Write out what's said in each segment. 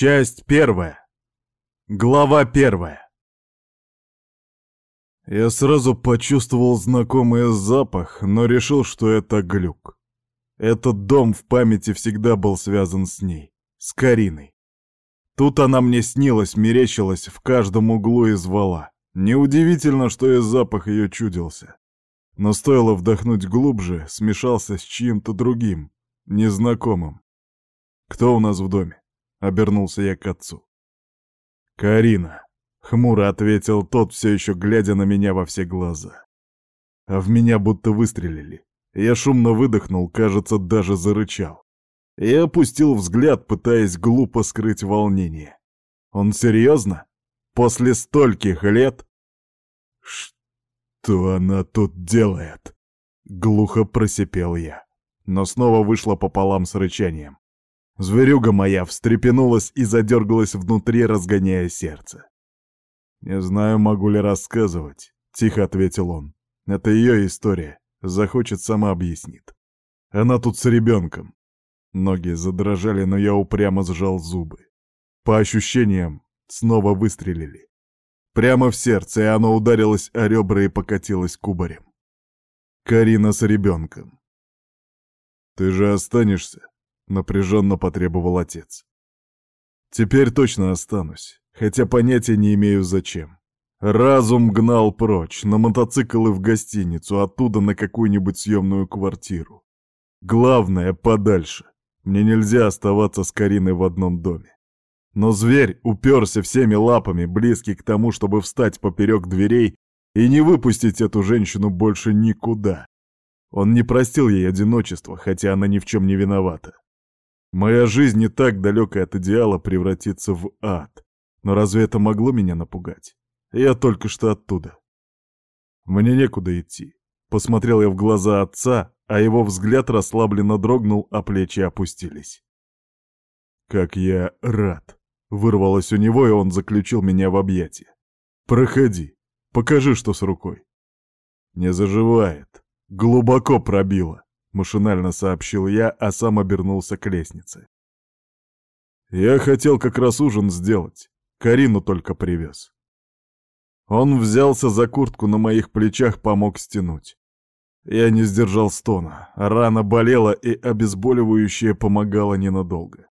Часть первая. Глава первая. Я сразу почувствовал знакомый запах, но решил, что это глюк. Этот дом в памяти всегда был связан с ней, с Кариной. Тут она мне снилась, мерещилась в каждом углу и звала. Неудивительно, что и запах ее чудился. Но стоило вдохнуть глубже, смешался с чьим-то другим, незнакомым. Кто у нас в доме? — обернулся я к отцу. «Карина», — хмуро ответил тот, все еще глядя на меня во все глаза. А в меня будто выстрелили. Я шумно выдохнул, кажется, даже зарычал. И опустил взгляд, пытаясь глупо скрыть волнение. «Он серьезно? После стольких лет?» «Что она тут делает?» — глухо просипел я, но снова вышло пополам с рычанием. Зверюга моя встрепенулась и задергалась внутри, разгоняя сердце. «Не знаю, могу ли рассказывать», — тихо ответил он. «Это ее история. Захочет, сама объяснит. Она тут с ребенком». Ноги задрожали, но я упрямо сжал зубы. По ощущениям, снова выстрелили. Прямо в сердце, и оно ударилось о ребра и покатилось кубарем. Карина с ребенком. «Ты же останешься?» — напряженно потребовал отец. «Теперь точно останусь, хотя понятия не имею зачем. Разум гнал прочь, на мотоцикл и в гостиницу, оттуда на какую-нибудь съемную квартиру. Главное — подальше. Мне нельзя оставаться с Кариной в одном доме. Но зверь уперся всеми лапами, близкий к тому, чтобы встать поперек дверей и не выпустить эту женщину больше никуда. Он не простил ей одиночества, хотя она ни в чем не виновата. Моя жизнь не так далекая от идеала превратиться в ад. Но разве это могло меня напугать? Я только что оттуда. Мне некуда идти. Посмотрел я в глаза отца, а его взгляд расслабленно дрогнул, а плечи опустились. «Как я рад!» — вырвалось у него, и он заключил меня в объятия. «Проходи, покажи, что с рукой». «Не заживает. Глубоко пробило. — машинально сообщил я, а сам обернулся к лестнице. «Я хотел как раз ужин сделать. Карину только привез». Он взялся за куртку на моих плечах, помог стянуть. Я не сдержал стона. Рана болела, и обезболивающее помогало ненадолго.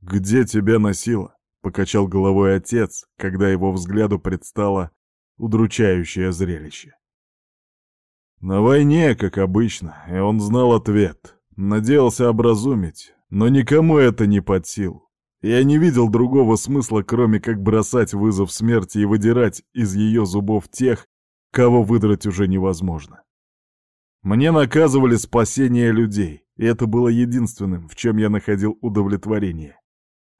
«Где тебя носило?» — покачал головой отец, когда его взгляду предстало удручающее зрелище. На войне, как обычно, и он знал ответ. Надеялся образумить, но никому это не под силу. Я не видел другого смысла, кроме как бросать вызов смерти и выдирать из ее зубов тех, кого выдрать уже невозможно. Мне наказывали спасение людей, и это было единственным, в чем я находил удовлетворение.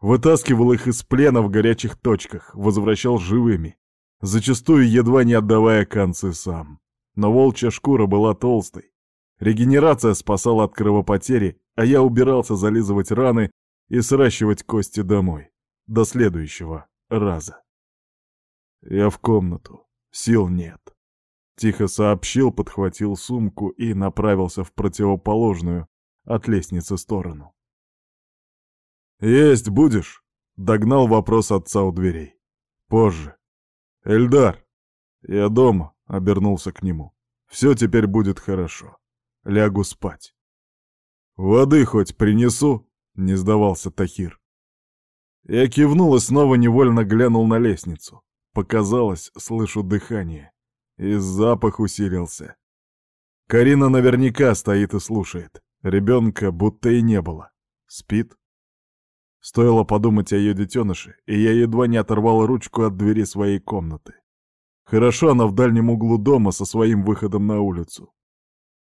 Вытаскивал их из плена в горячих точках, возвращал живыми, зачастую едва не отдавая концы сам. Но волчья шкура была толстой. Регенерация спасала от кровопотери, а я убирался зализывать раны и сращивать кости домой. До следующего раза. Я в комнату. Сил нет. Тихо сообщил, подхватил сумку и направился в противоположную от лестницы сторону. «Есть будешь?» — догнал вопрос отца у дверей. «Позже». «Эльдар, я дома. Обернулся к нему. «Все теперь будет хорошо. Лягу спать». «Воды хоть принесу?» — не сдавался Тахир. Я кивнул и снова невольно глянул на лестницу. Показалось, слышу дыхание. И запах усилился. Карина наверняка стоит и слушает. Ребенка будто и не было. Спит. Стоило подумать о ее детеныше, и я едва не оторвал ручку от двери своей комнаты. Хорошо она в дальнем углу дома со своим выходом на улицу.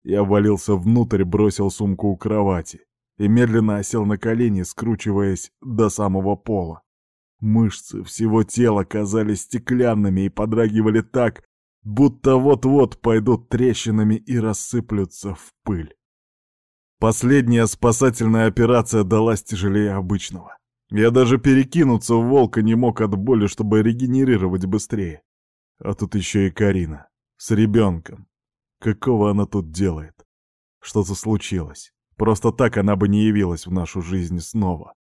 Я валился внутрь, бросил сумку у кровати и медленно осел на колени, скручиваясь до самого пола. Мышцы всего тела казались стеклянными и подрагивали так, будто вот-вот пойдут трещинами и рассыплются в пыль. Последняя спасательная операция далась тяжелее обычного. Я даже перекинуться в волка не мог от боли, чтобы регенерировать быстрее. А тут еще и Карина. С ребенком. Какого она тут делает? Что-то случилось. Просто так она бы не явилась в нашу жизнь снова.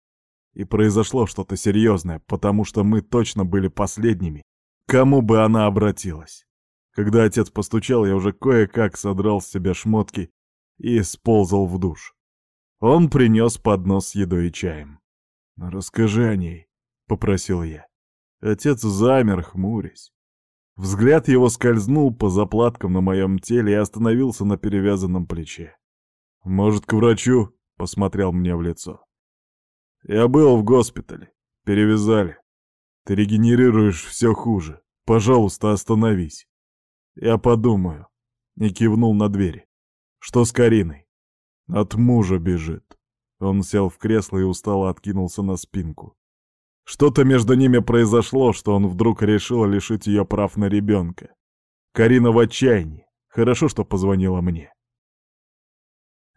И произошло что-то серьезное, потому что мы точно были последними, кому бы она обратилась. Когда отец постучал, я уже кое-как содрал с себя шмотки и сползал в душ. Он принес поднос с едой и чаем. «Расскажи о ней», — попросил я. Отец замер, хмурясь. Взгляд его скользнул по заплаткам на моем теле и остановился на перевязанном плече. «Может, к врачу?» — посмотрел мне в лицо. «Я был в госпитале. Перевязали. Ты регенерируешь все хуже. Пожалуйста, остановись. Я подумаю». И кивнул на двери. «Что с Кариной?» «От мужа бежит». Он сел в кресло и устало откинулся на спинку. Что-то между ними произошло, что он вдруг решил лишить ее прав на ребенка. Карина в отчаянии. Хорошо, что позвонила мне.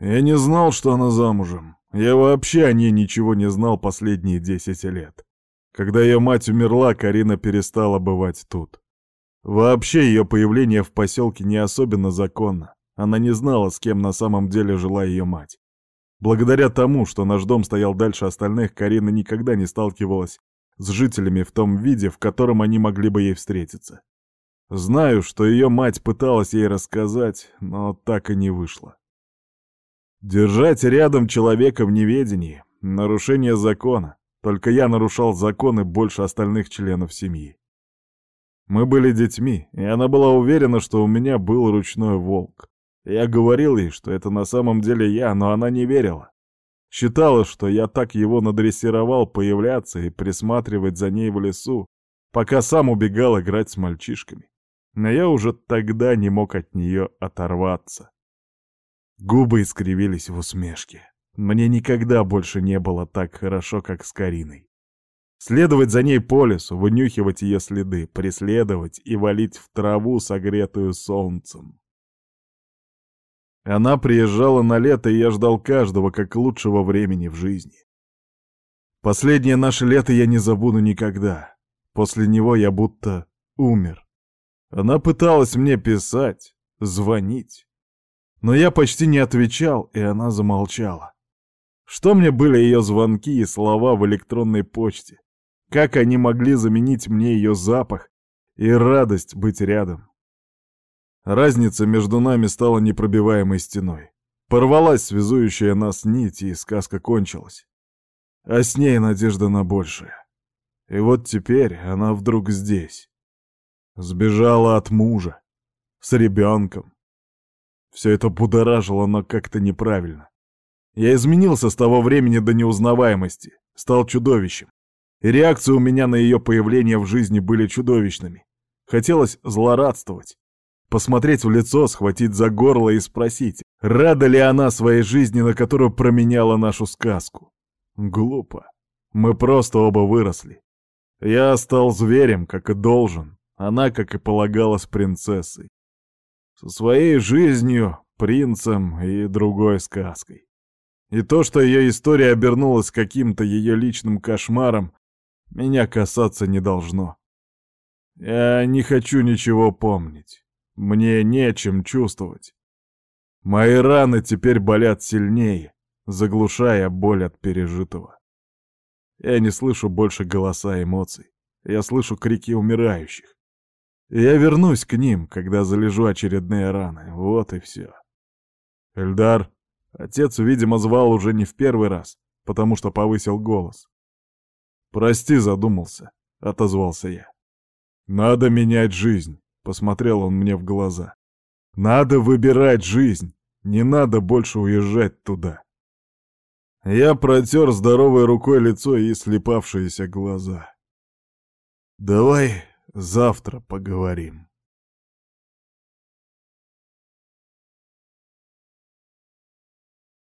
Я не знал, что она замужем. Я вообще о ней ничего не знал последние десять лет. Когда ее мать умерла, Карина перестала бывать тут. Вообще ее появление в поселке не особенно законно. Она не знала, с кем на самом деле жила ее мать. Благодаря тому, что наш дом стоял дальше остальных, Карина никогда не сталкивалась с жителями в том виде, в котором они могли бы ей встретиться. Знаю, что ее мать пыталась ей рассказать, но так и не вышло. Держать рядом человека в неведении — нарушение закона. Только я нарушал законы больше остальных членов семьи. Мы были детьми, и она была уверена, что у меня был ручной волк. Я говорил ей, что это на самом деле я, но она не верила. Считала, что я так его надрессировал появляться и присматривать за ней в лесу, пока сам убегал играть с мальчишками. Но я уже тогда не мог от нее оторваться. Губы искривились в усмешке. Мне никогда больше не было так хорошо, как с Кариной. Следовать за ней по лесу, вынюхивать ее следы, преследовать и валить в траву, согретую солнцем. Она приезжала на лето, и я ждал каждого как лучшего времени в жизни. Последнее наше лето я не забуду никогда. После него я будто умер. Она пыталась мне писать, звонить. Но я почти не отвечал, и она замолчала. Что мне были ее звонки и слова в электронной почте? Как они могли заменить мне ее запах и радость быть рядом? Разница между нами стала непробиваемой стеной. Порвалась связующая нас нить, и сказка кончилась. А с ней надежда на большее. И вот теперь она вдруг здесь. Сбежала от мужа. С ребенком. Все это будоражило, но как-то неправильно. Я изменился с того времени до неузнаваемости, стал чудовищем. И реакции у меня на ее появление в жизни были чудовищными. Хотелось злорадствовать, посмотреть в лицо, схватить за горло и спросить, рада ли она своей жизни, на которую променяла нашу сказку. Глупо. Мы просто оба выросли. Я стал зверем, как и должен. Она, как и полагалось, принцессой. Со своей жизнью, принцем и другой сказкой. И то, что ее история обернулась каким-то ее личным кошмаром, меня касаться не должно. Я не хочу ничего помнить. Мне нечем чувствовать. Мои раны теперь болят сильнее, заглушая боль от пережитого. Я не слышу больше голоса эмоций. Я слышу крики умирающих. я вернусь к ним, когда залежу очередные раны. Вот и все. Эльдар, отец, видимо, звал уже не в первый раз, потому что повысил голос. «Прости, задумался», — отозвался я. «Надо менять жизнь. Посмотрел он мне в глаза. «Надо выбирать жизнь, не надо больше уезжать туда». Я протер здоровой рукой лицо и слепавшиеся глаза. «Давай завтра поговорим».